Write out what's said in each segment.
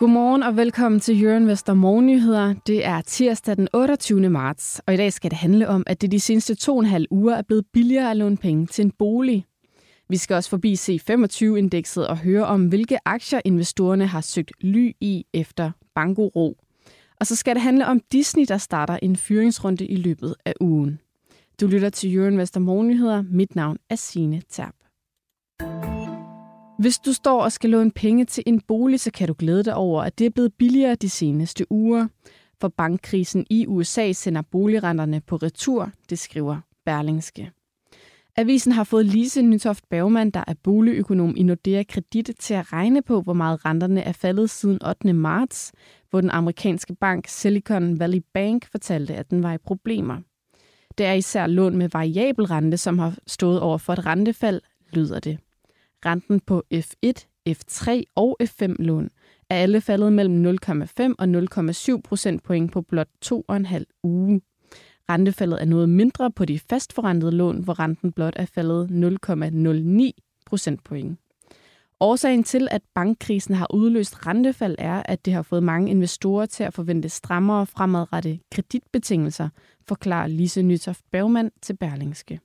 Godmorgen og velkommen til Jørgen Vester Morgennyheder. Det er tirsdag den 28. marts, og i dag skal det handle om, at det de seneste to og en halv uger er blevet billigere at låne penge til en bolig. Vi skal også forbi C25-indekset og høre om, hvilke aktier investorerne har søgt ly i efter bankoro. Og så skal det handle om Disney, der starter en fyringsrunde i løbet af ugen. Du lytter til Jørgen Vester Morgennyheder. Mit navn er Signe Terp. Hvis du står og skal låne penge til en bolig, så kan du glæde dig over, at det er blevet billigere de seneste uger. For bankkrisen i USA sender boligrenterne på retur, det skriver Berlingske. Avisen har fået Lise Nytoft Bergman, der er boligøkonom i Nordea Kredit, til at regne på, hvor meget renterne er faldet siden 8. marts, hvor den amerikanske bank Silicon Valley Bank fortalte, at den var i problemer. Det er især lån med variabel rente, som har stået over for et rentefald, lyder det. Renten på F1, F3 og F5-lån er alle faldet mellem 0,5 og 0,7 procentpoint på blot to og en halv uge. Rentefaldet er noget mindre på de fastforrentede lån, hvor renten blot er faldet 0,09 procentpoint. Årsagen til, at bankkrisen har udløst rentefald, er, at det har fået mange investorer til at forvente strammere fremadrette kreditbetingelser, forklarer Lise Nytoft Bergmann til Berlingske.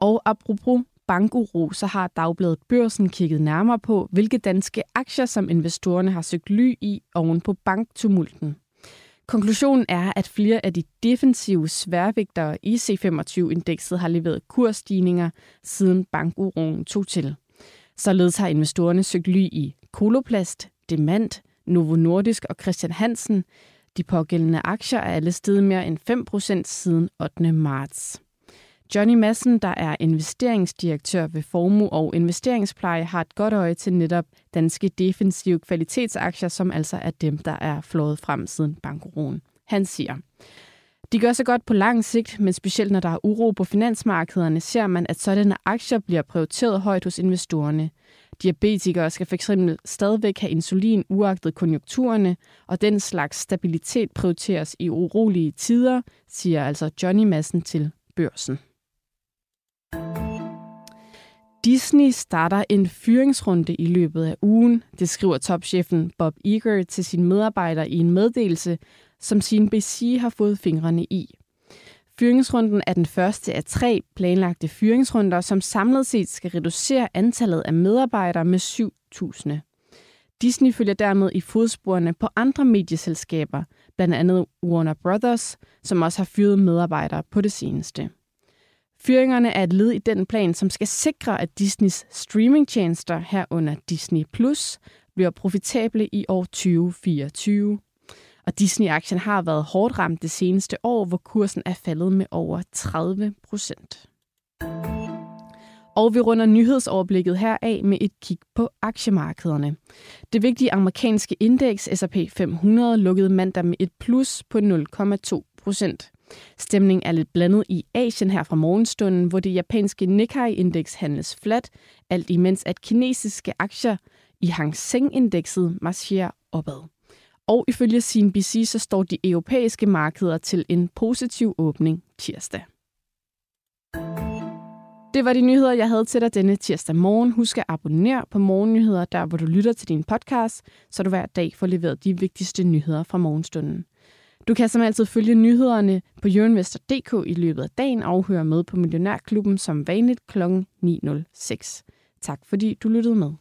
Og apropos bankuro, så har Dagbladet Børsen kigget nærmere på, hvilke danske aktier, som investorerne har søgt ly i oven på banktumulten. Konklusionen er, at flere af de defensive sværvægtere i C25-indekset har leveret kursstigninger siden bankuroen tog til. Således har investorerne søgt ly i Koloplast, Demant, Novo Nordisk og Christian Hansen. De pågældende aktier er alle steget mere end 5% siden 8. marts. Johnny Madsen, der er investeringsdirektør ved Formu og Investeringspleje, har et godt øje til netop danske defensive kvalitetsaktier, som altså er dem, der er flået frem siden bankroen. Han siger, de gør sig godt på lang sigt, men specielt når der er uro på finansmarkederne, ser man, at sådanne aktier bliver prioriteret højt hos investorerne. Diabetikere skal fx stadigvæk have insulin uagtet konjunkturerne, og den slags stabilitet prioriteres i urolige tider, siger altså Johnny Massen til børsen. Disney starter en fyringsrunde i løbet af ugen, det skriver topchefen Bob Iger til sine medarbejdere i en meddelelse, som CNBC har fået fingrene i. Fyringsrunden er den første af tre planlagte fyringsrunder, som samlet set skal reducere antallet af medarbejdere med 7.000. Disney følger dermed i fodsporene på andre medieselskaber, blandt andet Warner Brothers, som også har fyret medarbejdere på det seneste. Fyringerne er et led i den plan, som skal sikre, at Disneys streamingtjenester herunder Disney Plus bliver profitable i år 2024. Og Disney-aktien har været hårdt ramt det seneste år, hvor kursen er faldet med over 30 procent. Og vi runder nyhedsoverblikket her af med et kig på aktiemarkederne. Det vigtige amerikanske indeks S&P 500 lukkede mandag med et plus på 0,2 procent. Stemningen er lidt blandet i Asien her fra morgenstunden, hvor det japanske Nikkei-indeks handles flat, alt imens at kinesiske aktier i Hang Seng-indekset marcherer opad. Og ifølge CNBC så står de europæiske markeder til en positiv åbning tirsdag. Det var de nyheder, jeg havde til dig denne tirsdag morgen. Husk at abonnere på Morgennyheder, der hvor du lytter til din podcast, så du hver dag får leveret de vigtigste nyheder fra morgenstunden. Du kan som altid følge nyhederne på jørinvestor.dk i løbet af dagen og høre med på Millionærklubben som vanligt kl. 9.06. Tak fordi du lyttede med.